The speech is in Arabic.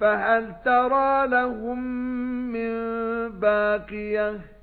فَهَلْ تَرَى لَهُم مِّن بَاقِيَةٍ؟